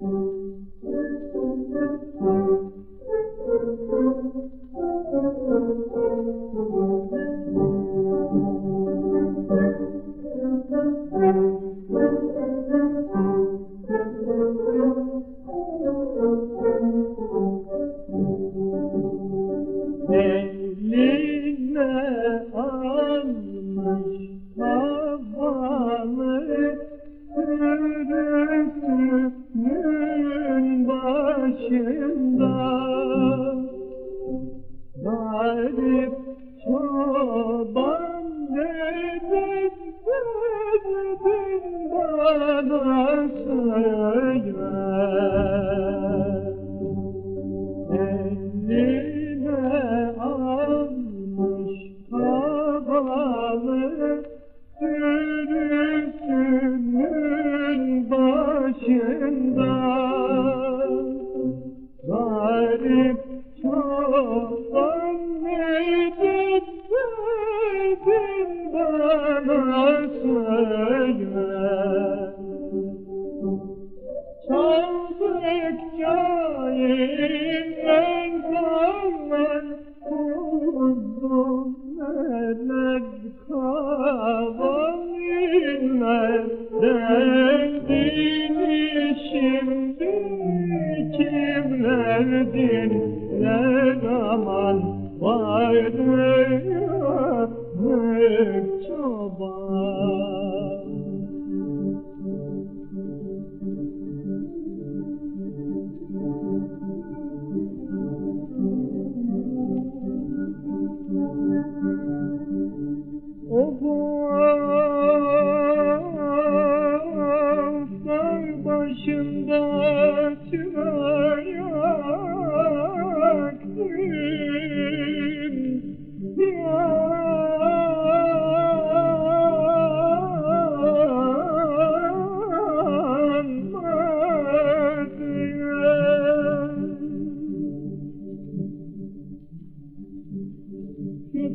Ne, li, a, başında. Garip çoktan neydin verdin bana söyle. Çaldıkça verdin ne zaman vay dünya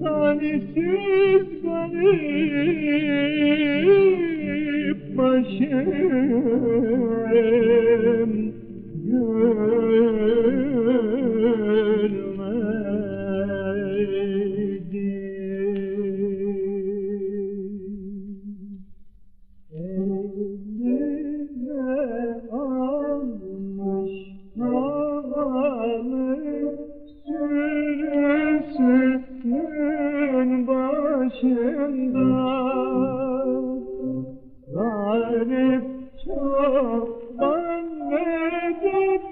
Tanesiz benim başım.